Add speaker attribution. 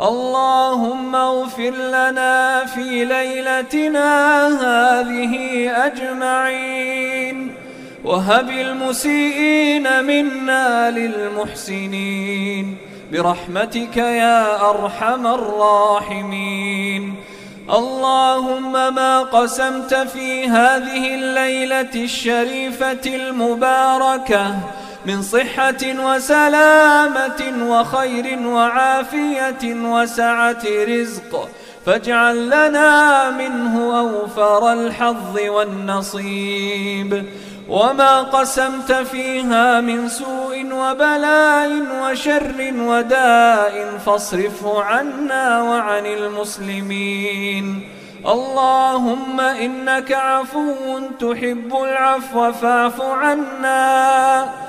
Speaker 1: اللهم اغفر لنا في ليلتنا هذه أجمعين. وهب المسيئين منا للمحسنين. برحمتك يا أرحم الراحمين. اللهم ما قسمت في هذه الليلة الشريفة المباركة من صحة وسلامة وخير وعافية وسعة رزق. فاجعل لنا منه أوفر الحظ والنصيب. وما قسمت فيها من سوء وبلاء وشر وداء فاصرفه عنا وعن المسلمين. اللهم إنك عفو تحب العفو فاعف عنا.